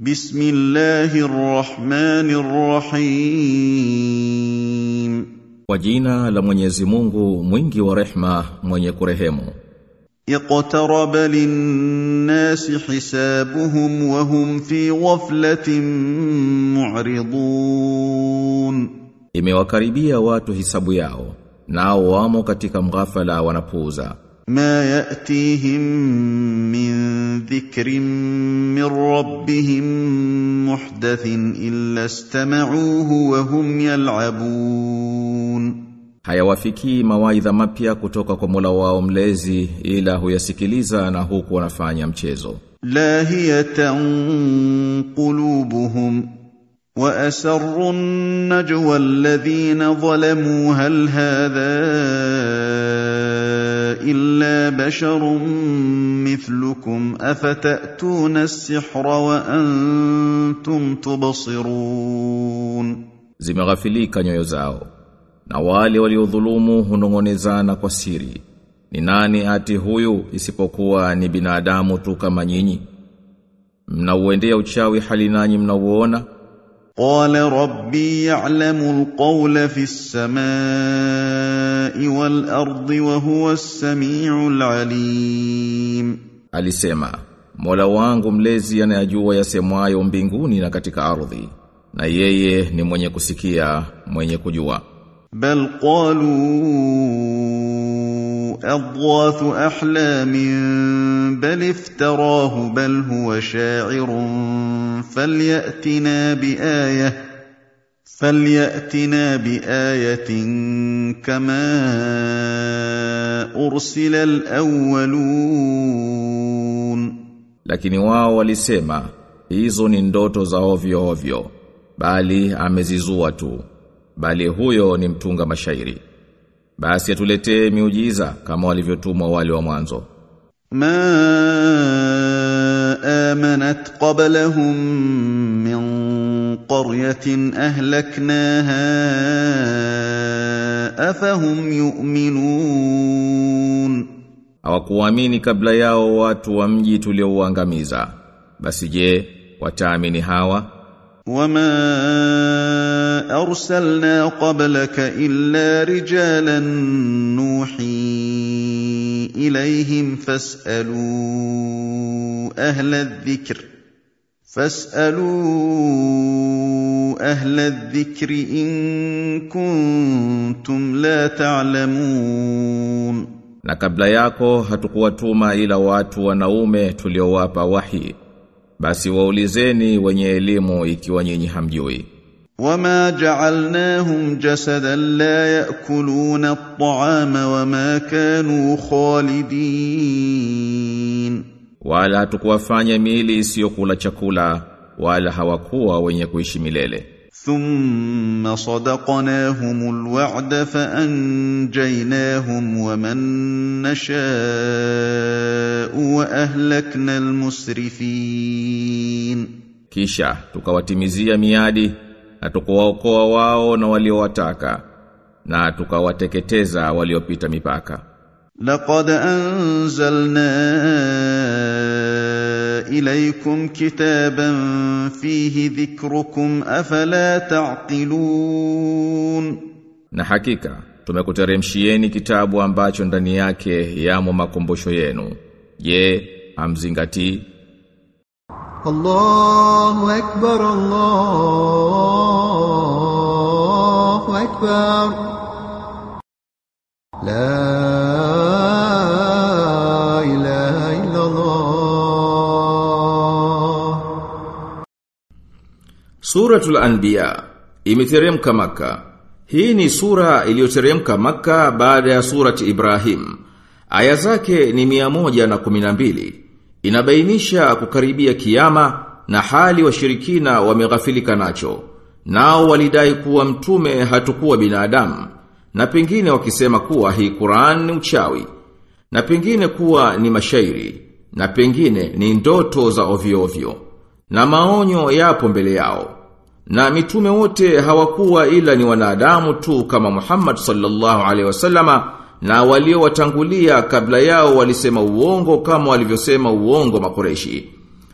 بسم الله الرحمن الرحيم Kwa jina la Mwenyezi Mungu mwingi wa rehma mwenye kurehemu اقترب للناس حسابهم وهم في غفلة معرضون Imewakaribia watu hisabu yao nao wamo katika mghafala wanapuuza ما يأتيهم من ذكر من ربهم محدث إلا استمعوه وهم يلعبون Hayawafikii mawaidha mapya kutoka kwa Mola wao mlezi ila huyasikiliza na huku wanafanya mchezo لاهية قلوبهم وأسروا النجوى الذين ظلموا هل هذا إلا بشر مثلكم أفتأتون السحر وأنتم تبصرون Zimeghafilika nyoyo zao na wale waliodhulumu hunong'onezana kwa siri ni nani ati huyu isipokuwa ni binadamu tu kama nyinyi mnauendea uchawi hali nanyi mnauona قال ربي يعلم القول في السماء والأرض وهو السميع العليم Alisema, Mola wangu mlezi anayajua yasemwayo mbinguni na katika ardhi, na yeye ni mwenye kusikia, mwenye kujua. بل قالوا أضغاث أحلام بل افتراه بل هو شاعر فليأتنا بآية فليأتنا بآية كما أرسل الأولون. لكن واو لسيما إيزون ndoto za ovyo ovyo bali amezizua tu bali huyo ni basi atuletee miujiza kama walivyotumwa wale wa mwanzo. Ma amanat qablahum min qaryatin ahlaknaha afahum yu'minun. Hawakuamini kabla yao watu wa mji tuliouangamiza. Basi je wataamini hawa? وما أرسلنا قبلك إلا رجالا نوحي إليهم فاسألوا أهل الذكر فاسألوا أهل الذكر إن كنتم لا تعلمون Na kabla yako hatukuwatuma ila watu wanaume tuliowapa wahi. basi waulizeni wenye elimu ikiwa nyinyi hamjui. Wama ja'alnahum jasadan la ya'kuluna at'ama wama kanu khalidin. Wala hatukuwafanya miili isiyokula chakula wala hawakuwa wenye kuishi milele. ثم صدقناهم الوعد فانجيناهم ومن نشاء واهلكنا المسرفين Kisha tukawatimizia miadi na tukawaokoa wao na waliowataka na tukawateketeza waliopita mipaka. لقد انزلنا اليكم كتابا فيه ذكركم افلا تعقلون Na hakika tumekuteremshieni kitabu ambacho ndani yake yamo makumbusho yenu. Je, hamzingatii? الله أكبر الله أكبر لا Suratul Anbiya imeteremka Maka. Hii ni sura iliyoteremka Maka baada ya surati Ibrahim. Aya zake ni mia moja na kumi na mbili. Inabainisha kukaribia kiyama na hali washirikina wameghafilika nacho. Nao walidai kuwa mtume hatukuwa binadamu na pengine wakisema kuwa hii Qur'an ni uchawi na pengine kuwa ni mashairi na pengine ni ndoto za ovyo ovyo na maonyo yapo mbele yao na mitume wote hawakuwa ila ni wanadamu tu kama Muhammad sallallahu alaihi wasallama na waliowatangulia kabla yao walisema uongo kama walivyosema uongo makureshi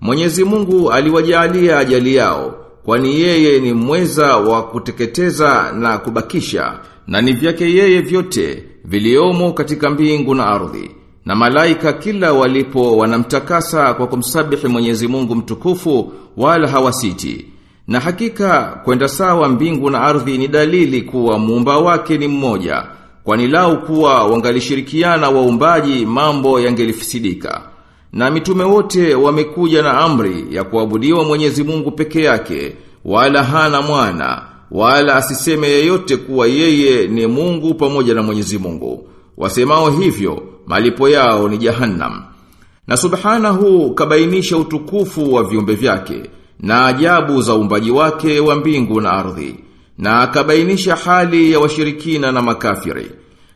Mwenyezi Mungu aliwajalia ajali yao kwani yeye ni mweza wa kuteketeza na kubakisha na ni vyake yeye vyote viliomo katika mbingu na ardhi. Na malaika kila walipo wanamtakasa kwa kumsabihi Mwenyezi Mungu mtukufu wala hawasiti na hakika kwenda sawa mbingu na ardhi ni dalili kuwa muumba wake ni mmoja kwani lau kuwa wangalishirikiana waumbaji mambo yangelifisidika na mitume wote wamekuja na amri ya kuabudiwa Mwenyezi Mungu peke yake, wala hana mwana, wala asiseme yeyote kuwa yeye ni Mungu pamoja na Mwenyezi Mungu. Wasemao hivyo, malipo yao ni jahannam. Na subhanahu kabainisha utukufu wa viumbe vyake, na ajabu za umbaji wake wa mbingu na ardhi, na akabainisha hali ya washirikina na makafiri.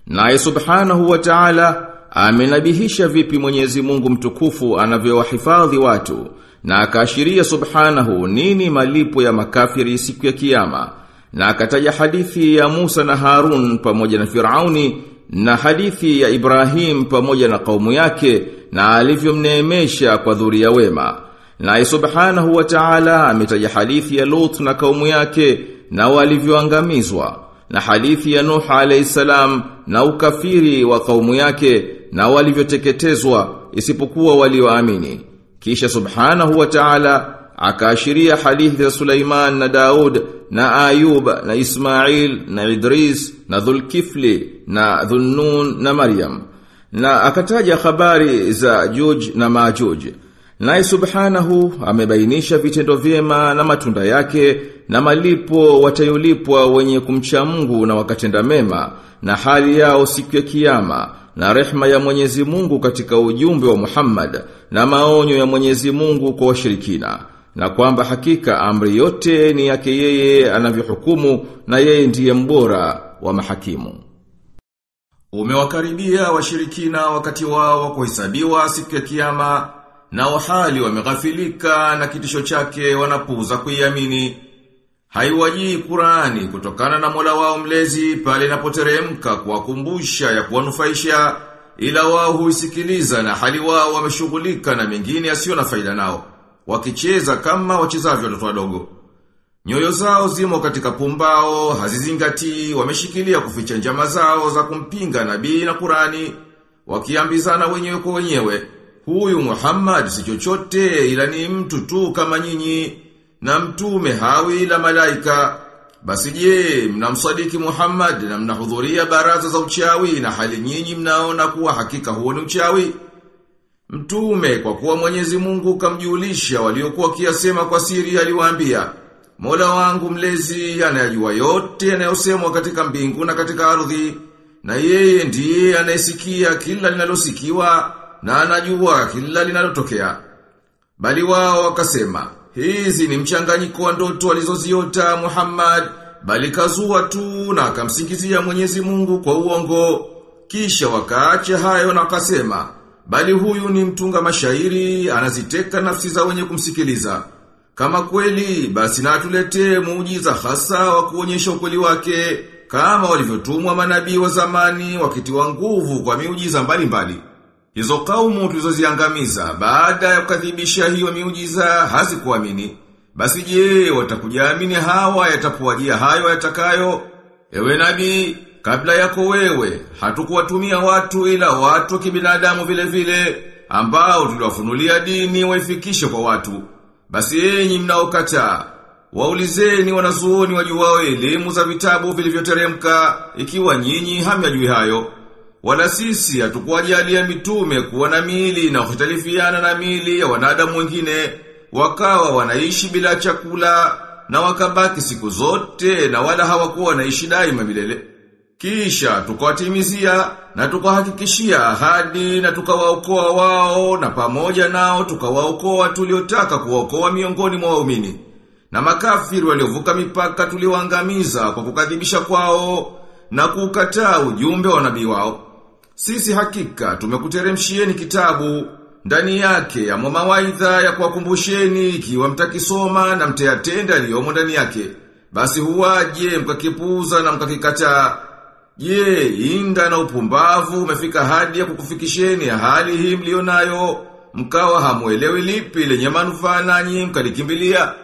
Naye subhanahu wa ta'ala amenabihisha vipi Mwenyezi Mungu mtukufu anavyowahifadhi watu na akaashiria subhanahu nini malipo ya makafiri siku ya kiyama na akataja hadithi ya Musa na Harun pamoja na Firauni na hadithi ya Ibrahim pamoja na kaumu yake na alivyomneemesha kwa dhuria wema na subhanahu wa ta'ala ametaja hadithi ya Lut na kaumu yake na walivyoangamizwa na hadithi ya Nuh alayhi salam na ukafiri wa kaumu yake na walivyoteketezwa isipokuwa walioamini. Kisha subhanahu wa ta'ala akaashiria hadithi za Sulaiman na Daud na Ayub na Ismail na Idris na Dhulkifli na Dhunnun na Maryam. Na akataja habari za Juj na Majuj Naye subhanahu amebainisha vitendo vyema na matunda yake na malipo watayolipwa wenye kumcha Mungu na wakatenda mema na hali yao siku ya kiyama na rehma ya Mwenyezi Mungu katika ujumbe wa Muhammad na maonyo ya Mwenyezi Mungu kwa washirikina na kwamba hakika amri yote ni yake yeye anavyohukumu na yeye ndiye mbora wa mahakimu. Umewakaribia washirikina wakati wao wa kuhesabiwa siku ya kiyama na wahali wameghafilika na kitisho chake wanapuza kuiamini. Haiwajii Qurani kutokana na Mola wao mlezi pale inapoteremka kuwakumbusha ya kuwanufaisha ila wao huisikiliza na hali wao wameshughulika na mengine yasiyo na faida nao wakicheza kama wachezavyo watoto wadogo. Nyoyo zao zimo katika pumbao, hazizingatii, wameshikilia kuficha njama zao za kumpinga nabii na Qurani, wakiambizana wenyewe kwa wenyewe. Huyu Muhammad si chochote ila ni mtu tu kama nyinyi na mtume hawi ila malaika. Basi je, mnamsadiki Muhammad na mnahudhuria baraza za uchawi na hali nyinyi mnaona kuwa hakika huo ni uchawi? Mtume kwa kuwa Mwenyezi Mungu kamjulisha waliokuwa kiasema kwa siri aliwaambia, Mola wangu mlezi anayajua yote yanayosemwa katika mbingu na katika ardhi, na yeye ndiye anayesikia kila linalosikiwa na anajua kila linalotokea. Bali wao wakasema, hizi ni mchanganyiko wa ndoto alizoziota Muhammad, bali kazua tu na akamsingizia Mwenyezi Mungu kwa uongo. Kisha wakaacha hayo na wakasema, bali huyu ni mtunga mashairi, anaziteka nafsi za wenye kumsikiliza. Kama kweli, basi na atuletee muujiza hasa wa kuonyesha ukweli wake, kama walivyotumwa manabii wa zamani wakitiwa nguvu kwa miujiza mbalimbali. mbali. Hizo kaumu tulizoziangamiza baada ya kukadhibisha hiyo miujiza hazikuamini. Basi je, watakujaamini hawa yatakuwajia hayo yatakayo? Ewe nabii, kabla yako wewe, hatukuwatumia watu ila watu kibinadamu vile vile, ambao tuliwafunulia dini waifikishe kwa watu. Basi enyi mnaokataa, waulizeni wanazuoni wajuwao elimu za vitabu vilivyoteremka, ikiwa nyinyi hamyajui hayo. Wala sisi hatukuwajalia mitume kuwa na mili na kuhtalifiana na mili ya wanadamu wengine, wakawa wanaishi bila chakula na wakabaki siku zote na wala hawakuwa wanaishi daima milele. Kisha tukawatimizia na tukawahakikishia ahadi na tukawaokoa wao na pamoja nao tukawaokoa tuliotaka kuwaokoa miongoni mwa waumini. Na makafiri waliovuka mipaka tuliwaangamiza kwa kukadhibisha kwao na kukataa ujumbe wa nabii wao. Sisi hakika tumekuteremshieni kitabu ndani yake ya mawaidha ya kuwakumbusheni ikiwa mtakisoma na mtayatenda yaliyomo ndani yake. Basi huwaje mkakipuza na mkakikataa. Je, inda na upumbavu umefika hadi ya kukufikisheni hali hii mlionayo mkawa hamuelewi lipi lenye manufaa nanyi mkalikimbilia